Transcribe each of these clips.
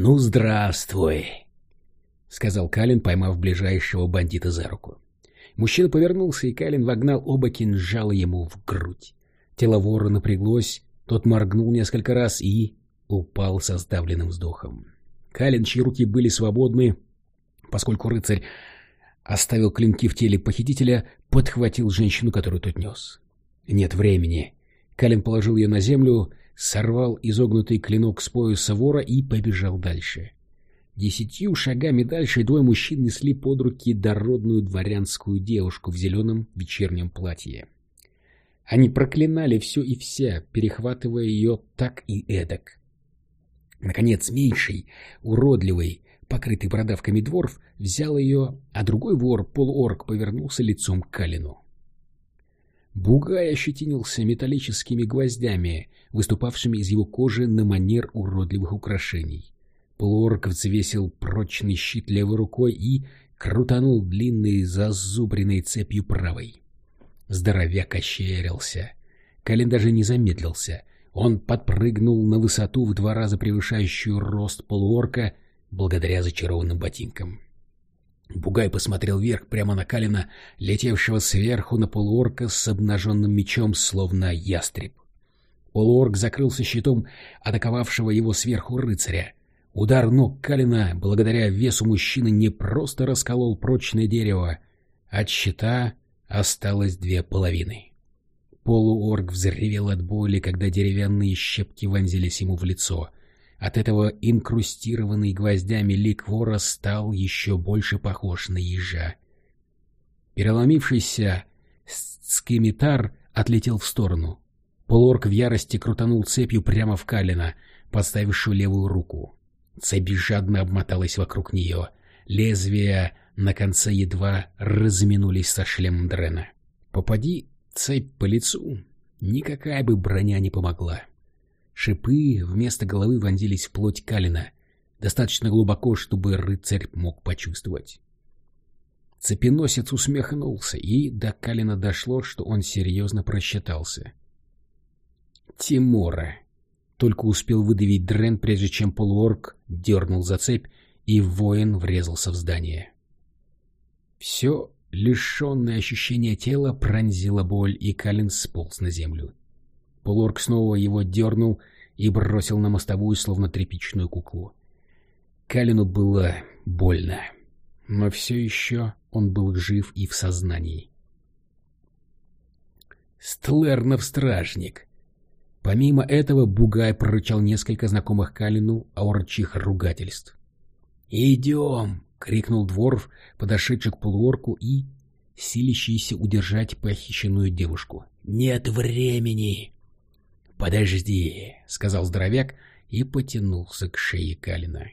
«Ну, здравствуй!» — сказал Калин, поймав ближайшего бандита за руку. Мужчина повернулся, и Калин вогнал оба кинжала ему в грудь. Тело вора напряглось, тот моргнул несколько раз и упал со сдавленным вздохом. Калин, чьи руки были свободны, поскольку рыцарь оставил клинки в теле похитителя, подхватил женщину, которую тот нес. Нет времени. Калин положил ее на землю, сорвал изогнутый клинок с пояса вора и побежал дальше. Десятью шагами дальше двое мужчин несли под руки дородную дворянскую девушку в зеленом вечернем платье. Они проклинали все и вся, перехватывая ее так и эдак. Наконец, меньший, уродливый, покрытый бородавками дворф, взял ее, а другой вор, полуорг, повернулся лицом к Калину. Бугай ощетинился металлическими гвоздями, выступавшими из его кожи на манер уродливых украшений. Полуорг взвесил прочный щит левой рукой и крутанул длинной зазубренной цепью правой. Здоровяк ощерился. Калин даже не замедлился. Он подпрыгнул на высоту в два раза превышающую рост полуорка благодаря зачарованным ботинкам. Бугай посмотрел вверх прямо на Калина, летевшего сверху на полуорка с обнаженным мечом, словно ястреб. Полуорг закрылся щитом атаковавшего его сверху рыцаря. Удар ног Калина, благодаря весу мужчины, не просто расколол прочное дерево. От щита осталось две половины. Полуорг взревел от боли, когда деревянные щепки вонзились ему в лицо. От этого инкрустированный гвоздями лик вора стал еще больше похож на ежа. Переломившийся скимитар отлетел в сторону. Полуорг в ярости крутанул цепью прямо в Калина, подставившую левую руку. Цепь жадно обмоталась вокруг нее. Лезвия на конце едва разминулись со шлемом Дрена. Попади цепь по лицу, никакая бы броня не помогла. Шипы вместо головы вонзились в плоть Калина, достаточно глубоко, чтобы рыцарь мог почувствовать. Цепеносец усмехнулся, и до Калина дошло, что он серьезно просчитался. Тимора. Только успел выдавить Дрен, прежде чем полуорг дернул за цепь, и воин врезался в здание. Все, лишенное ощущения тела, пронзила боль, и Калин сполз на землю. Полуорг снова его дернул и бросил на мостовую, словно тряпичную куклу. Калину было больно, но все еще он был жив и в сознании. Стлернов стражник. Помимо этого Бугай прорычал несколько знакомых Калину аурчих ругательств. «Идем!» — крикнул Дворф, подошедший к полуорку и силящийся удержать похищенную девушку. «Нет времени!» «Подожди», — сказал здоровяк и потянулся к шее Калина.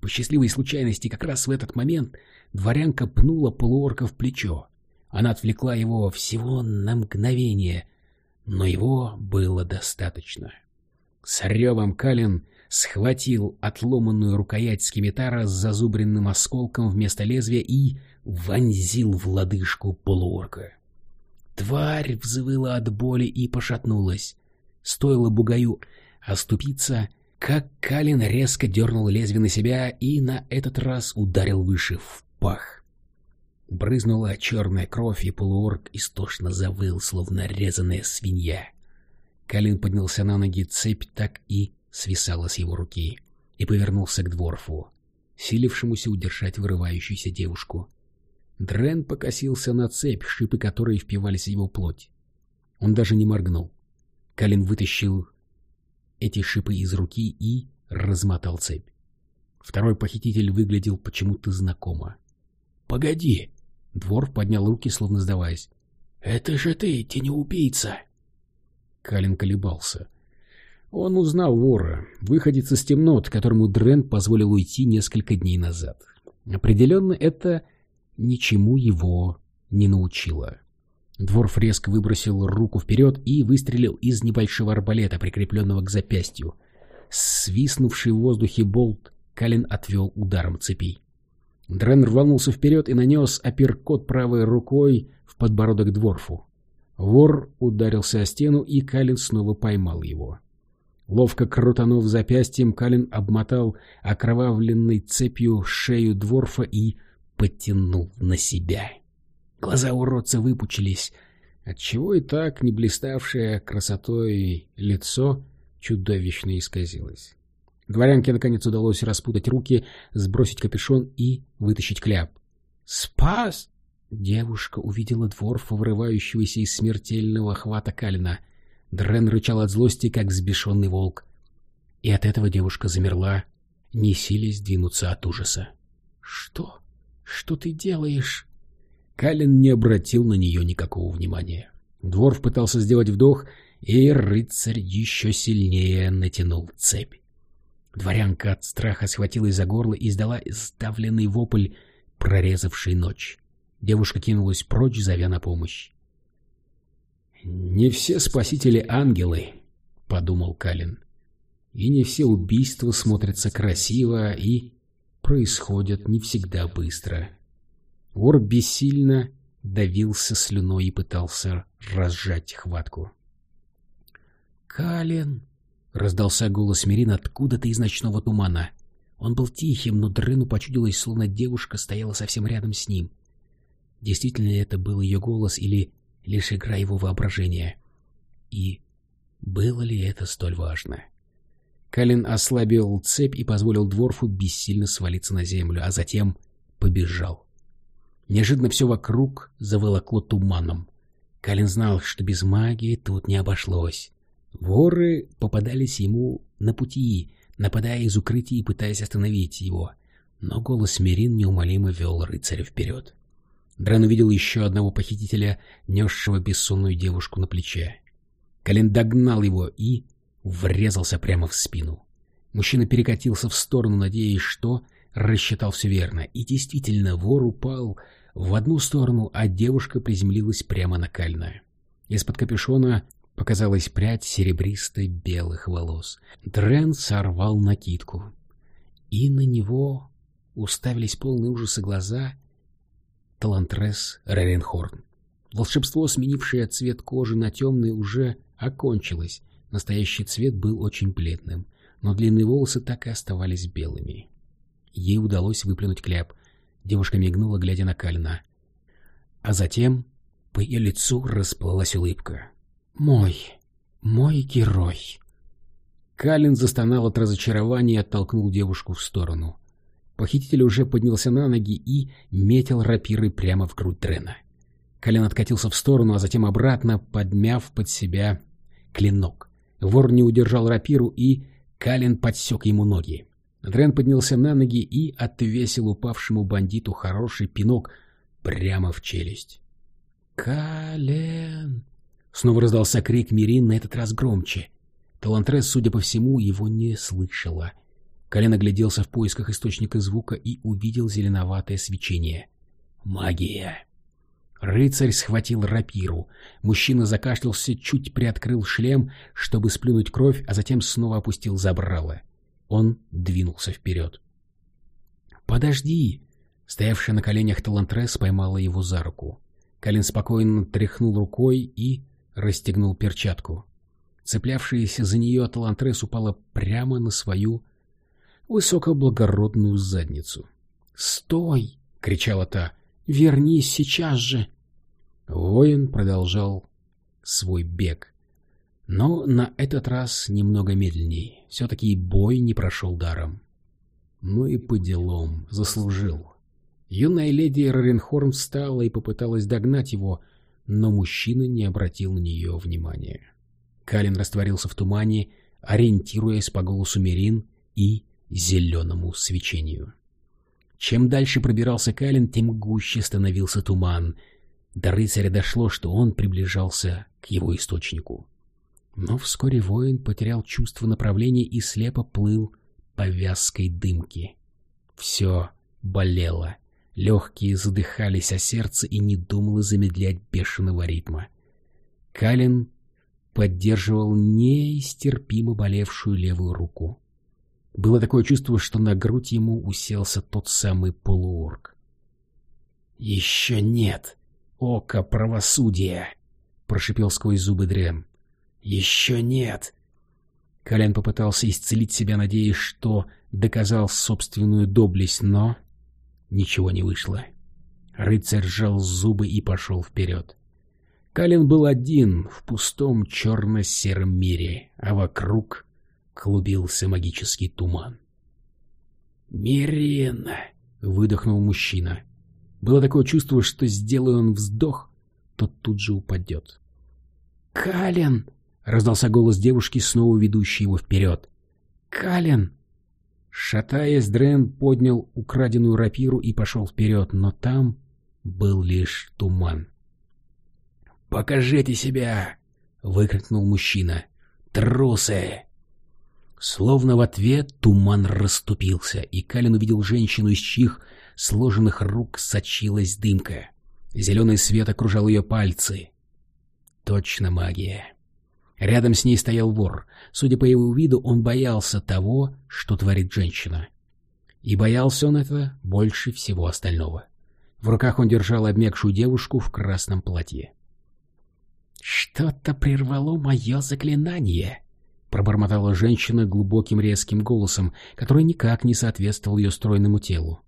По счастливой случайности как раз в этот момент дворянка пнула полуорка в плечо. Она отвлекла его всего на мгновение, но его было достаточно. С ревом Калин схватил отломанную рукоять скимитара с зазубренным осколком вместо лезвия и вонзил в лодыжку полуорка. Тварь взвыла от боли и пошатнулась. Стоило бугаю оступиться, как Калин резко дернул лезвие на себя и на этот раз ударил выше в пах. Брызнула черная кровь, и полуорг истошно завыл, словно резаная свинья. Калин поднялся на ноги, цепь так и свисала с его руки, и повернулся к дворфу, силившемуся удержать вырывающуюся девушку. Дрен покосился на цепь, шипы которой впивались в его плоть. Он даже не моргнул. Калин вытащил эти шипы из руки и размотал цепь. Второй похититель выглядел почему-то знакомо. «Погоди!» — Двор поднял руки, словно сдаваясь. «Это же ты, тенеубийца!» Калин колебался. Он узнал вора, выходец из темнот, которому Дрен позволил уйти несколько дней назад. Определенно, это ничему его не научило. Дворф резко выбросил руку вперед и выстрелил из небольшого арбалета, прикрепленного к запястью. Свиснувший в воздухе болт Калин отвел ударом цепи. Дрен рванулся вперед и нанес апперкот правой рукой в подбородок Дворфу. Вор ударился о стену, и Калин снова поймал его. Ловко крутанув запястьем, Калин обмотал окровавленной цепью шею дворфа и потянул на себя. Глаза уродца выпучились, отчего и так не блиставшее красотой лицо чудовищно исказилось. Дворянке наконец удалось распутать руки, сбросить капюшон и вытащить кляп. «Спас!» Девушка увидела дворфа, вырывающегося из смертельного хвата Калина. Дрен рычал от злости, как взбешенный волк. И от этого девушка замерла, не силясь двинуться от ужаса. «Что? Что ты делаешь?» Калин не обратил на нее никакого внимания. Дворф пытался сделать вдох, и рыцарь еще сильнее натянул цепь. Дворянка от страха схватилась за горло и издала сдавленный вопль, прорезавший ночь. Девушка кинулась прочь, зовя на помощь. «Не все спасители ангелы», — подумал Калин. «И не все убийства смотрятся красиво и происходят не всегда быстро». Вор бессильно давился слюной и пытался разжать хватку. «Калин!» — раздался голос Мирин откуда-то из ночного тумана. Он был тихим, но Дрыну почудилось, словно девушка стояла совсем рядом с ним. Действительно ли это был ее голос или лишь игра его воображения? И было ли это столь важно? Калин ослабил цепь и позволил Дворфу бессильно свалиться на землю, а затем побежал. Неожиданно все вокруг заволокло туманом. Калин знал, что без магии тут не обошлось. Воры попадались ему на пути, нападая из укрытий и пытаясь остановить его. Но голос Мерин неумолимо вел рыцаря вперед. Дран увидел еще одного похитителя, несшего бессонную девушку на плече. Калин догнал его и врезался прямо в спину. Мужчина перекатился в сторону, надеясь, что рассчитал все верно. И действительно, вор упал в одну сторону, а девушка приземлилась прямо на Кальна. Из-под капюшона показалась прядь серебристой белых волос. Дрен сорвал накидку. И на него уставились полные ужаса глаза Талантрес Реренхорн. Волшебство, сменившее цвет кожи на темный, уже окончилось. Настоящий цвет был очень бледным, но длинные волосы так и оставались белыми. Ей удалось выплюнуть кляп. Девушка мигнула, глядя на Кальна. А затем по ее лицу расплылась улыбка. «Мой, мой герой!» Калин застонал от разочарования и оттолкнул девушку в сторону. Похититель уже поднялся на ноги и метил рапирой прямо в грудь Дрена. Калин откатился в сторону, а затем обратно, подмяв под себя клинок. Вор не удержал рапиру, и Калин подсек ему ноги. Дрен поднялся на ноги и отвесил упавшему бандиту хороший пинок прямо в челюсть. «Кален!» Снова раздался крик Мирин, на этот раз громче. Талантрес, судя по всему, его не слышала. Колен огляделся в поисках источника звука и увидел зеленоватое свечение. «Магия!» Рыцарь схватил рапиру. Мужчина закашлялся, чуть приоткрыл шлем, чтобы сплюнуть кровь, а затем снова опустил забрало. Он двинулся вперед. «Подожди!» Стоявшая на коленях Талантрес поймала его за руку. Калин спокойно тряхнул рукой и расстегнул перчатку. Цеплявшаяся за нее Талантрес упала прямо на свою высокоблагородную задницу. «Стой!» — кричала та. «Вернись сейчас же!» Воин продолжал свой бег. Но на этот раз немного медленней. Все-таки бой не прошел даром. Ну и по делам. Заслужил. Юная леди Роренхорн встала и попыталась догнать его, но мужчина не обратил на нее внимания. Калин растворился в тумане, ориентируясь по голосу Мерин и зеленому свечению. Чем дальше пробирался Калин, тем гуще становился туман. До рыцаря дошло, что он приближался к его источнику. Но вскоре воин потерял чувство направления и слепо плыл по вязкой дымке. Все болело. Легкие задыхались, а сердце и не думало замедлять бешеного ритма. Калин поддерживал неистерпимо болевшую левую руку. Было такое чувство, что на грудь ему уселся тот самый полуорг. «Еще нет! Око правосудия!» — прошипел сквозь зубы Дрем. «Еще нет!» Кален попытался исцелить себя, надеясь, что доказал собственную доблесть, но ничего не вышло. Рыцарь сжал зубы и пошел вперед. Калин был один в пустом черно-сером мире, а вокруг клубился магический туман. «Мирина!» — выдохнул мужчина. Было такое чувство, что сделая он вздох, тот тут же упадет. «Калин!» — раздался голос девушки, снова ведущий его вперед. «Калин!» Шатаясь, Дрен поднял украденную рапиру и пошел вперед, но там был лишь туман. «Покажите себя!» — выкрикнул мужчина. «Трусы!» Словно в ответ туман расступился, и Калин увидел женщину, из чьих сложенных рук сочилась дымка. Зеленый свет окружал ее пальцы. Точно магия. Рядом с ней стоял вор. Судя по его виду, он боялся того, что творит женщина. И боялся он это больше всего остального. В руках он держал обмякшую девушку в красном платье. «Что-то прервало мое заклинание», — пробормотала женщина глубоким резким голосом, который никак не соответствовал ее стройному телу.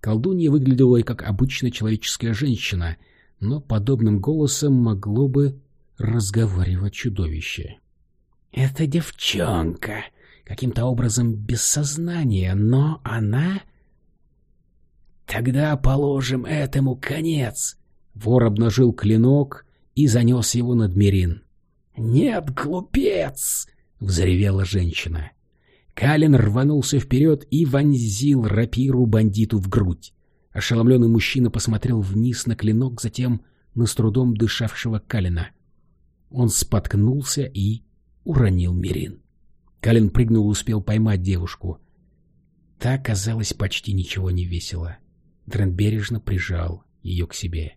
Колдунья выглядела как обычная человеческая женщина, но подобным голосом могло бы разговаривать чудовище. «Это девчонка, каким-то образом без сознания, но она...» «Тогда положим этому конец!» Вор обнажил клинок и занес его над Мерин. «Нет, глупец!» — взревела женщина. Калин рванулся вперед и вонзил рапиру бандиту в грудь. Ошеломленный мужчина посмотрел вниз на клинок, затем на с трудом дышавшего Калина. Он споткнулся и уронил Мирин. Калин прыгнул и успел поймать девушку. Та, казалось, почти ничего не весила. Дрен бережно прижал ее к себе.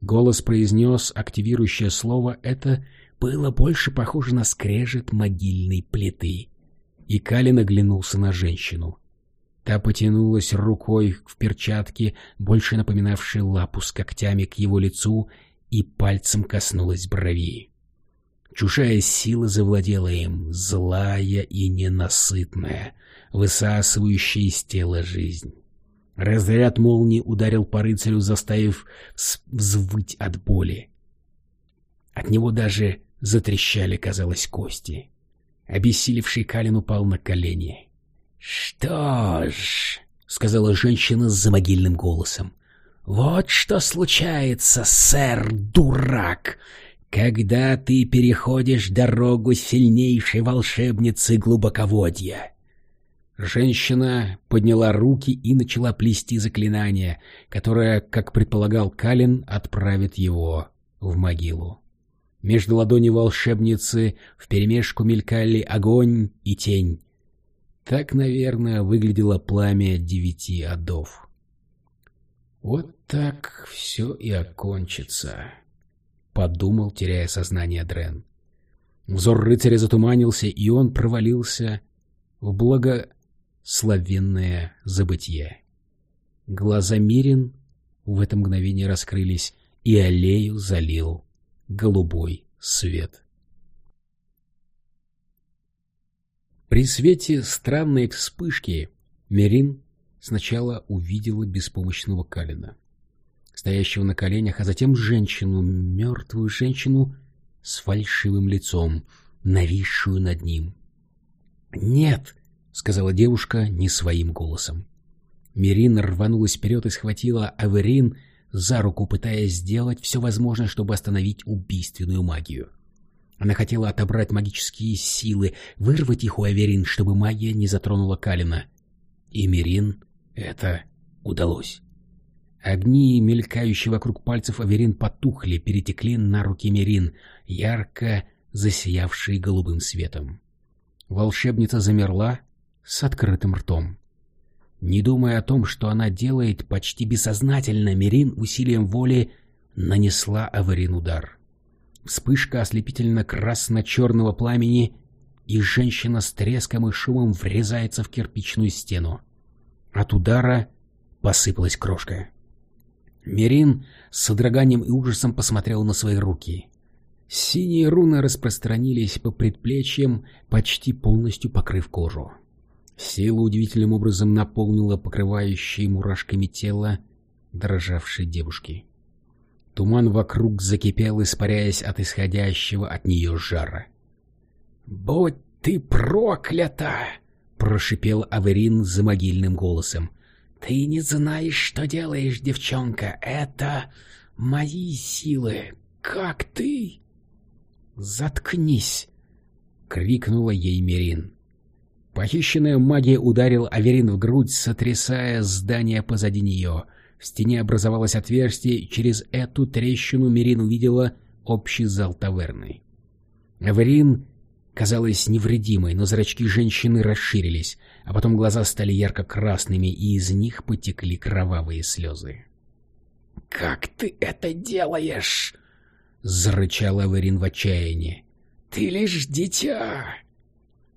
Голос произнес активирующее слово. Это было больше похоже на скрежет могильной плиты. И Калин оглянулся на женщину. Та потянулась рукой в перчатке, больше напоминавшей лапу с когтями к его лицу, и пальцем коснулась брови. Чужая сила завладела им, злая и ненасытная, высасывающая из тела жизнь. Разряд молнии ударил по рыцарю, заставив взвыть от боли. От него даже затрещали, казалось, кости. Обессилевший Калин упал на колени. — Что ж, — сказала женщина с замогильным голосом, — вот что случается, сэр-дурак, когда ты переходишь дорогу сильнейшей волшебницы глубоководья. Женщина подняла руки и начала плести заклинание, которое, как предполагал Калин, отправит его в могилу. Между ладони волшебницы вперемешку мелькали огонь и тень. Так, наверное, выглядело пламя девяти адов. «Вот так все и окончится», — подумал, теряя сознание Дрен. Взор рыцаря затуманился, и он провалился в благо славенное забытье. Глаза Мирин в это мгновение раскрылись, и аллею залил голубой свет. При свете странной вспышки Мирин сначала увидела беспомощного Калина, стоящего на коленях, а затем женщину, мертвую женщину с фальшивым лицом, нависшую над ним. «Нет!» — сказала девушка не своим голосом. Мирин рванулась вперед и схватила Аверин за руку, пытаясь сделать все возможное, чтобы остановить убийственную магию. Она хотела отобрать магические силы, вырвать их у Аверин, чтобы магия не затронула Калина. И Мирин это удалось. Огни, мелькающие вокруг пальцев Аверин, потухли, перетекли на руки Мирин, ярко засиявшие голубым светом. Волшебница замерла, с открытым ртом. Не думая о том, что она делает почти бессознательно, Мирин усилием воли нанесла Аварин удар. Вспышка ослепительно-красно-черного пламени, и женщина с треском и шумом врезается в кирпичную стену. От удара посыпалась крошка. Мирин с содроганием и ужасом посмотрел на свои руки. Синие руны распространились по предплечьям, почти полностью покрыв кожу. Сила удивительным образом наполнила покрывающее мурашками тело дрожавшей девушки. Туман вокруг закипел, испаряясь от исходящего от нее жара. «Будь ты проклята!» — прошипел Аверин за могильным голосом. «Ты не знаешь, что делаешь, девчонка. Это мои силы. Как ты?» «Заткнись!» — крикнула ей Мерин. Похищенная магия ударил Аверин в грудь, сотрясая здание позади нее. В стене образовалось отверстие, через эту трещину Мерин увидела общий зал таверны. Аверин казалась невредимой, но зрачки женщины расширились, а потом глаза стали ярко-красными, и из них потекли кровавые слезы. «Как ты это делаешь?» — зарычал Аверин в отчаянии. «Ты лишь дитя!»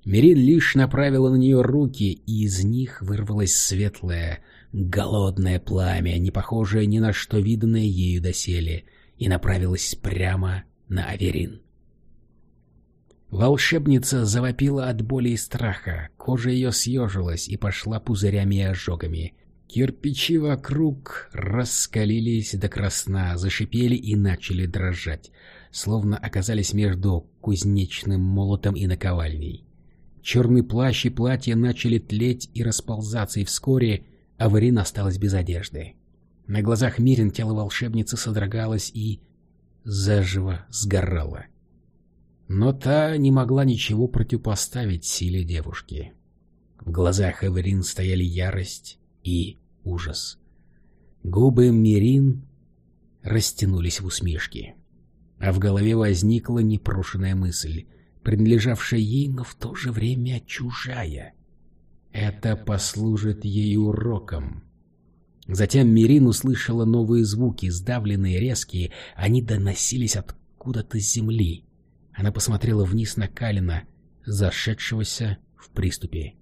Мерин лишь направила на нее руки, и из них вырвалось светлое, голодное пламя, не похожее ни на что виданное ею доселе, и направилось прямо на Аверин. Волшебница завопила от боли и страха, кожа ее съежилась и пошла пузырями и ожогами. Кирпичи вокруг раскалились до красна, зашипели и начали дрожать, словно оказались между кузнечным молотом и наковальней. Черный плащ и платье начали тлеть и расползаться, и вскоре Аварин осталась без одежды. На глазах Мирин тело волшебницы содрогалось и заживо сгорало. Но та не могла ничего противопоставить силе девушки. В глазах Эверин стояли ярость и ужас. Губы Мирин растянулись в усмешке, а в голове возникла непрошенная мысль — принадлежавшая ей, но в то же время чужая. Это послужит ей уроком. Затем Мирин услышала новые звуки, сдавленные, резкие, они доносились откуда-то с земли. Она посмотрела вниз на Калина, зашедшегося в приступе.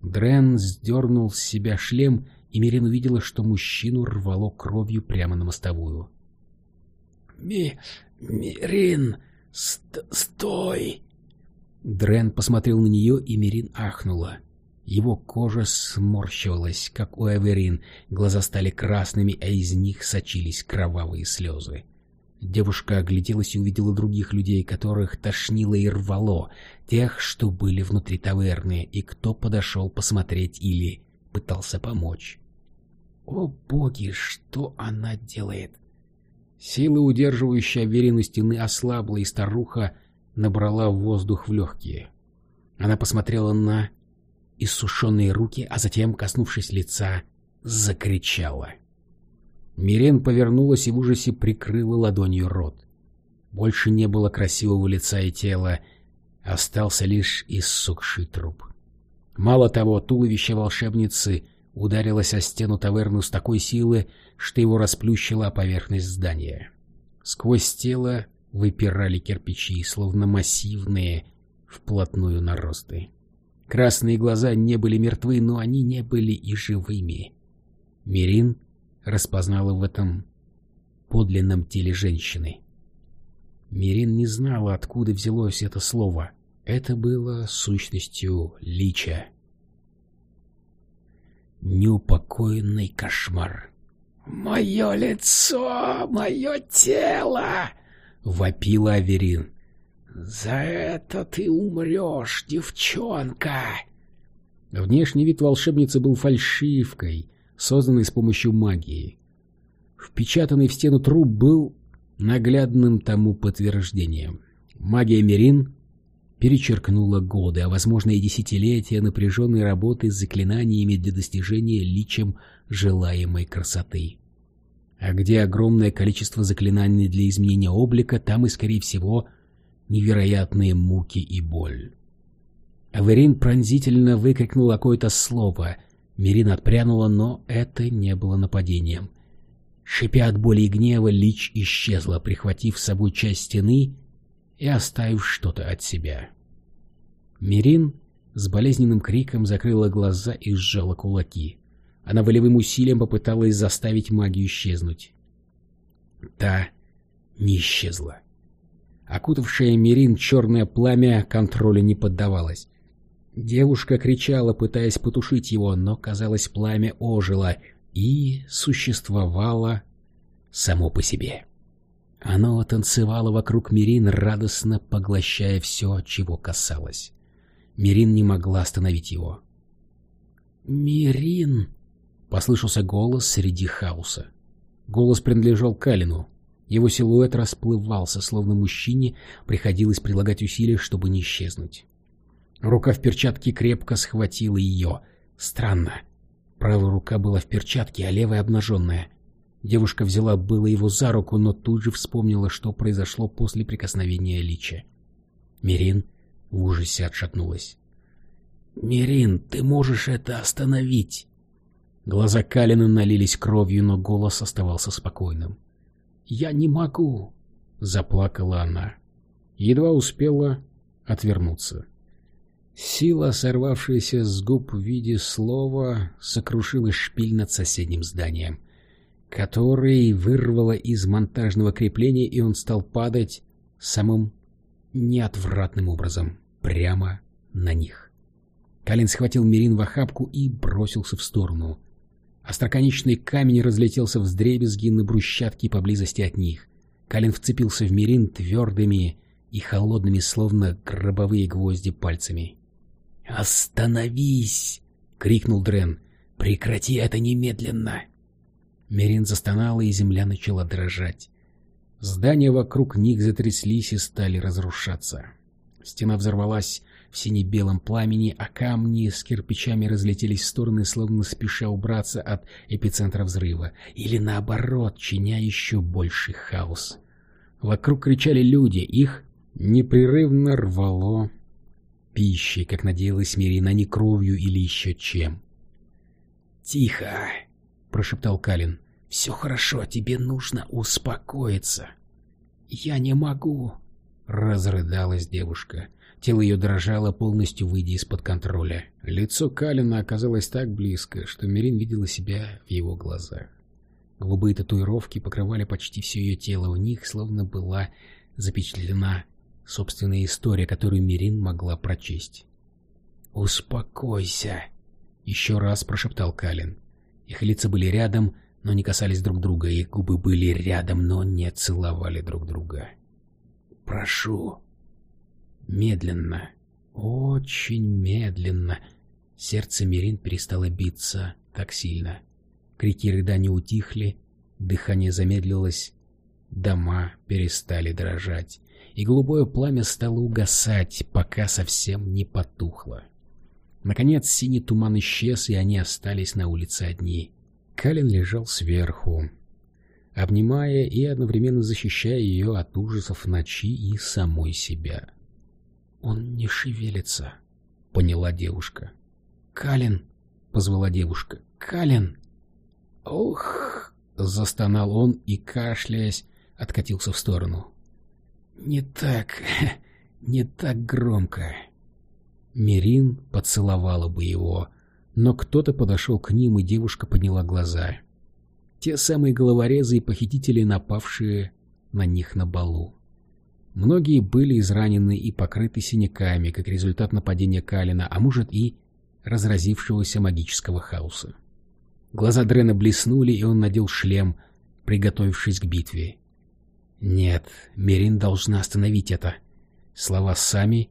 Дрен сдернул с себя шлем, и Мирин увидела, что мужчину рвало кровью прямо на мостовую. «Ми... Мирин, ст стой!» Дрен посмотрел на нее, и Мерин ахнула. Его кожа сморщивалась, как у Эверин, глаза стали красными, а из них сочились кровавые слезы. Девушка огляделась и увидела других людей, которых тошнило и рвало, тех, что были внутри таверны, и кто подошел посмотреть или пытался помочь. О боги, что она делает? Сила, удерживающая Аверину стены, ослабла, и старуха набрала воздух в легкие. Она посмотрела на иссушенные руки, а затем, коснувшись лица, закричала. Мирен повернулась и в ужасе прикрыла ладонью рот. Больше не было красивого лица и тела, остался лишь иссохший труп. Мало того, туловище волшебницы ударилось о стену таверну с такой силы, что его расплющило о поверхность здания. Сквозь тело выпирали кирпичи, словно массивные, вплотную наросты. Красные глаза не были мертвы, но они не были и живыми. Мирин распознала в этом подлинном теле женщины. Мирин не знала, откуда взялось это слово. Это было сущностью лича. Неупокоенный кошмар. «Мое лицо! Мое тело!» — вопила Аверин. «За это ты умрешь, девчонка!» Внешний вид волшебницы был фальшивкой, созданной с помощью магии. Впечатанный в стену труп был наглядным тому подтверждением. Магия Мерин перечеркнула годы, а возможно и десятилетия напряженной работы с заклинаниями для достижения личем желаемой красоты. А где огромное количество заклинаний для изменения облика, там и, скорее всего, невероятные муки и боль. Аверин пронзительно выкрикнул какое-то слово. Мирин отпрянула, но это не было нападением. Шипя от боли и гнева, Лич исчезла, прихватив с собой часть стены и оставив что-то от себя. Мирин с болезненным криком закрыла глаза и сжала кулаки. Она волевым усилием попыталась заставить магию исчезнуть. Та не исчезла. Окутавшее Мирин черное пламя контролю не поддавалось. Девушка кричала, пытаясь потушить его, но, казалось, пламя ожило и существовало само по себе. Оно танцевало вокруг Мирин, радостно поглощая все, чего касалось. Мирин не могла остановить его. «Мирин!» — послышался голос среди хаоса. Голос принадлежал Калину. Его силуэт расплывался, словно мужчине приходилось прилагать усилия, чтобы не исчезнуть. Рука в перчатке крепко схватила ее. Странно. Правая рука была в перчатке, а левая обнаженная. Девушка взяла было его за руку, но тут же вспомнила, что произошло после прикосновения Лича. Мирин в ужасе отшатнулась. «Мирин, ты можешь это остановить!» Глаза Калина налились кровью, но голос оставался спокойным. «Я не могу!» — заплакала она. Едва успела отвернуться. Сила, сорвавшаяся с губ в виде слова, сокрушила шпиль над соседним зданием, который вырвало из монтажного крепления, и он стал падать самым неотвратным образом прямо на них. Калин схватил Мирин в охапку и бросился в сторону — Остроконечный камень разлетелся в вздребезги на брусчатке поблизости от них. Калин вцепился в Мирин твердыми и холодными, словно гробовые гвозди, пальцами. «Остановись!» — крикнул Дрен. «Прекрати это немедленно!» Мирин застонала, и земля начала дрожать. Здания вокруг них затряслись и стали разрушаться. Стена взорвалась в сине-белом пламени, а камни с кирпичами разлетелись в стороны, словно спеша убраться от эпицентра взрыва, или наоборот, чиня еще больший хаос. Вокруг кричали люди, их непрерывно рвало пищей, как надеялась Мирина, не кровью или еще чем. «Тихо!» — прошептал Калин. «Все хорошо, тебе нужно успокоиться». «Я не могу!» — разрыдалась девушка. Тело ее дрожало, полностью выйдя из-под контроля. Лицо Калина оказалось так близко, что Мирин видела себя в его глазах. Голубые татуировки покрывали почти все ее тело, в них словно была запечатлена собственная история, которую Мирин могла прочесть. «Успокойся!» — еще раз прошептал Калин. Их лица были рядом, но не касались друг друга, их губы были рядом, но не целовали друг друга. «Прошу!» Медленно, очень медленно, сердце Мирин перестало биться так сильно. Крики рыдания утихли, дыхание замедлилось, дома перестали дрожать, и голубое пламя стало угасать, пока совсем не потухло. Наконец синий туман исчез, и они остались на улице одни. Калин лежал сверху, обнимая и одновременно защищая ее от ужасов ночи и самой себя. «Он не шевелится», — поняла девушка. «Калин!» — позвала девушка. «Калин!» «Ох!» — застонал он и, кашляясь, откатился в сторону. «Не так, не так громко». Мирин поцеловала бы его, но кто-то подошел к ним, и девушка подняла глаза. Те самые головорезы и похитители, напавшие на них на балу. Многие были изранены и покрыты синяками, как результат нападения Калина, а может и разразившегося магического хаоса. Глаза Дрена блеснули, и он надел шлем, приготовившись к битве. «Нет, Мерин должна остановить это». Слова сами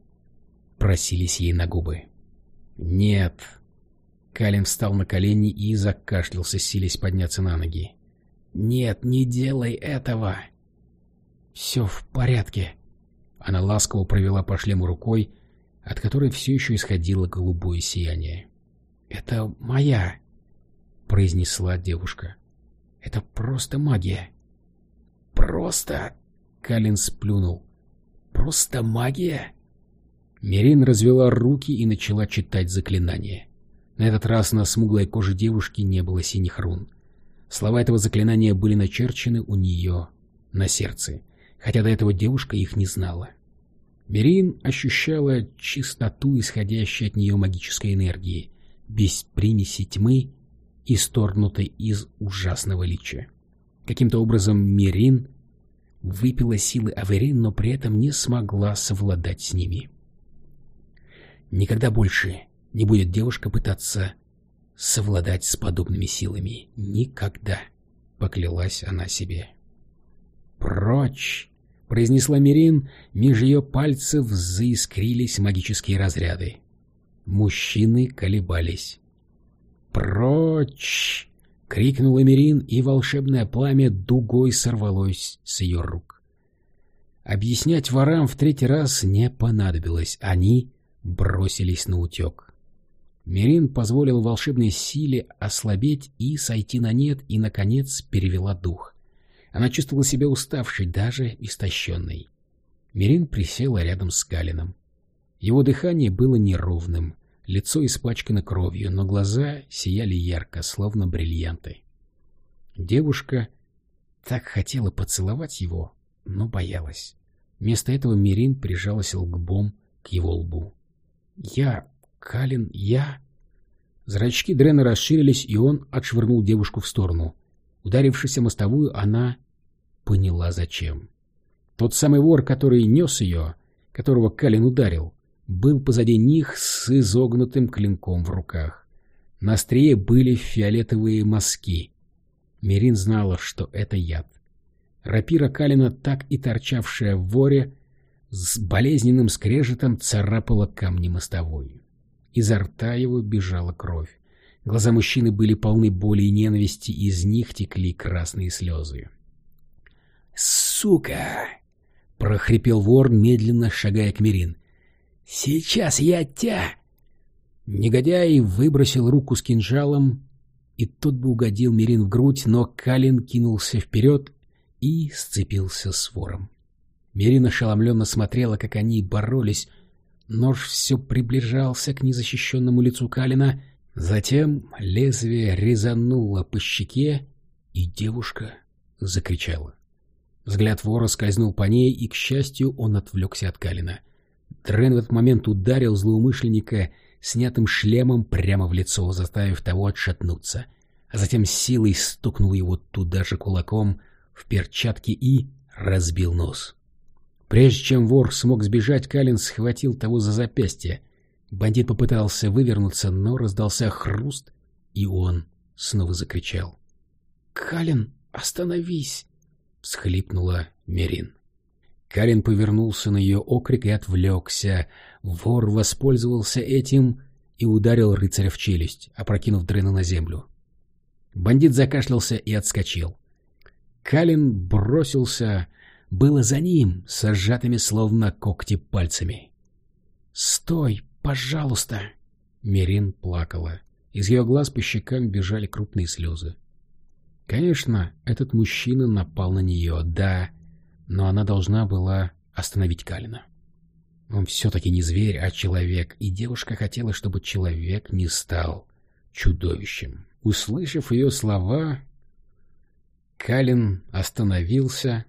просились ей на губы. «Нет». Калин встал на колени и закашлялся, силясь подняться на ноги. «Нет, не делай этого!» «Все в порядке». Она ласково провела по шлему рукой, от которой все еще исходило голубое сияние. «Это моя», — произнесла девушка. «Это просто магия». «Просто...» — Калин сплюнул. «Просто магия?» Мирин развела руки и начала читать заклинание. На этот раз на смуглой коже девушки не было синих рун. Слова этого заклинания были начерчены у нее на сердце, хотя до этого девушка их не знала. Мерин ощущала чистоту, исходящей от нее магической энергии, без примеси тьмы, исторгнутой из ужасного лича. Каким-то образом Мерин выпила силы Аверин, но при этом не смогла совладать с ними. Никогда больше не будет девушка пытаться совладать с подобными силами. Никогда, поклялась она себе. «Прочь!» — произнесла Мирин, меж ее пальцев заискрились магические разряды. Мужчины колебались. «Прочь!» — крикнула Мирин, и волшебное пламя дугой сорвалось с ее рук. Объяснять ворам в третий раз не понадобилось, они бросились на утек. Мирин позволил волшебной силе ослабеть и сойти на нет, и, наконец, перевела дух. Она чувствовала себя уставшей, даже истощенной. Мирин присела рядом с Калином. Его дыхание было неровным, лицо испачкано кровью, но глаза сияли ярко, словно бриллианты. Девушка так хотела поцеловать его, но боялась. Вместо этого Мирин прижалась лбом к его лбу. «Я... Калин... Я...» Зрачки Дрена расширились, и он отшвырнул девушку в сторону. Ударившись о мостовую, она поняла зачем. Тот самый вор, который нес ее, которого Калин ударил, был позади них с изогнутым клинком в руках. На острие были фиолетовые мазки. Мерин знала, что это яд. Рапира Калина, так и торчавшая в воре, с болезненным скрежетом царапала камни мостовой. Изо рта его бежала кровь. Глаза мужчины были полны боли и ненависти, из них текли красные слезы. «Сука!» — прохрипел вор, медленно шагая к Мирин. «Сейчас я тебя...» Негодяй выбросил руку с кинжалом, и тот бы угодил Мирин в грудь, но Калин кинулся вперед и сцепился с вором. Мирин ошеломленно смотрела, как они боролись. Нож все приближался к незащищенному лицу Калина, затем лезвие резануло по щеке, и девушка закричала. Взгляд вора скользнул по ней, и, к счастью, он отвлекся от Калина. Дрен в этот момент ударил злоумышленника снятым шлемом прямо в лицо, заставив того отшатнуться, а затем силой стукнул его туда же кулаком в перчатке и разбил нос. Прежде чем вор смог сбежать, Калин схватил того за запястье. Бандит попытался вывернуться, но раздался хруст, и он снова закричал. — Калин, остановись! — всхлипнула Мерин. Карин повернулся на ее окрик и отвлекся. Вор воспользовался этим и ударил рыцаря в челюсть, опрокинув Дрена на землю. Бандит закашлялся и отскочил. Калин бросился, было за ним, с сжатыми словно когти пальцами. «Стой, пожалуйста!» Мерин плакала. Из ее глаз по щекам бежали крупные слезы. Конечно, этот мужчина напал на нее, да, но она должна была остановить Калина. Он все-таки не зверь, а человек, и девушка хотела, чтобы человек не стал чудовищем. Услышав ее слова, Калин остановился,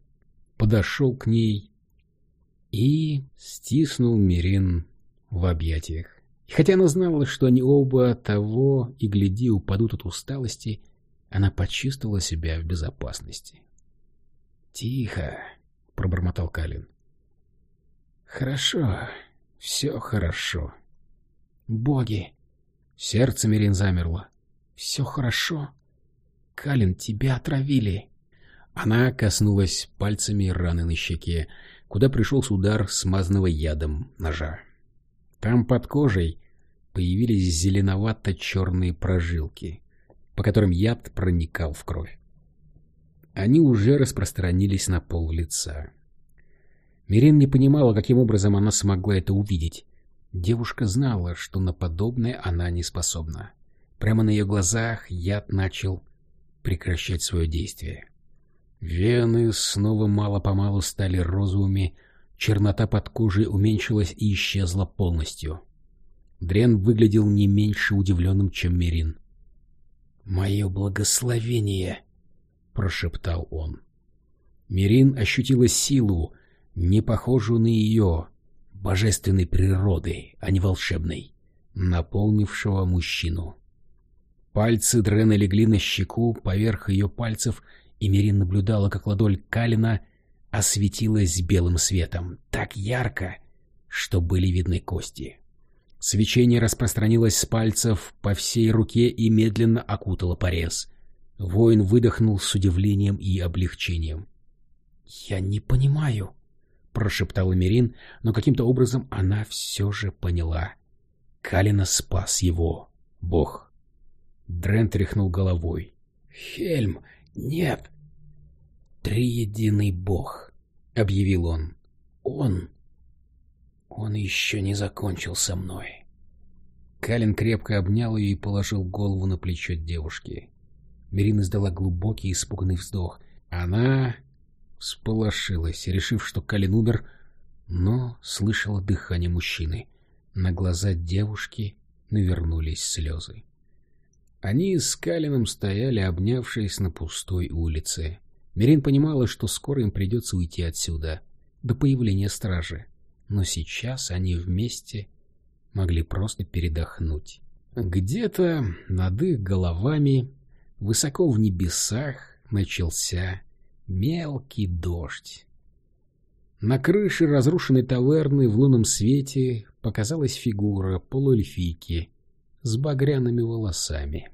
подошел к ней и стиснул Мирин в объятиях. И хотя она знала, что они оба того и гляди упадут от усталости, — она почувствовала себя в безопасности. «Тихо», — пробормотал Калин. «Хорошо, все хорошо». «Боги!» Сердце Мирин замерло. «Все хорошо. Калин, тебя отравили». Она коснулась пальцами раны на щеке, куда пришелся удар смазанного ядом ножа. Там под кожей появились зеленовато-черные прожилки по которым яд проникал в кровь. Они уже распространились на пол лица. Мирин не понимала, каким образом она смогла это увидеть. Девушка знала, что на подобное она не способна. Прямо на ее глазах яд начал прекращать свое действие. Вены снова мало-помалу стали розовыми, чернота под кожей уменьшилась и исчезла полностью. Дрен выглядел не меньше удивленным, чем Мирин. «Мое благословение!» — прошептал он. Мирин ощутила силу, не похожую на ее, божественной природы, а не волшебной, наполнившего мужчину. Пальцы Дрена легли на щеку поверх ее пальцев, и Мирин наблюдала, как ладонь Калина осветилась белым светом, так ярко, что были видны кости. Свечение распространилось с пальцев по всей руке и медленно окутало порез. Воин выдохнул с удивлением и облегчением. — Я не понимаю, — прошептала Мирин, но каким-то образом она все же поняла. Калина спас его, бог. Дрен тряхнул головой. — Хельм, нет! — Триединый бог, — объявил он. — Он... Он еще не закончил со мной. Калин крепко обнял ее и положил голову на плечо девушки. Мирин издала глубокий испуганный вздох. Она всполошилась, решив, что Калин умер, но слышала дыхание мужчины. На глаза девушки навернулись слезы. Они с Калином стояли, обнявшись на пустой улице. Мирин понимала, что скоро им придется уйти отсюда, до появления стражи. Но сейчас они вместе могли просто передохнуть. Где-то над их головами, высоко в небесах, начался мелкий дождь. На крыше разрушенной таверны в лунном свете показалась фигура полуэльфийки с багряными волосами.